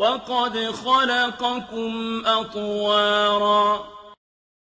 وَقَدْ خَلَقَكُمْ أَطْوَارًا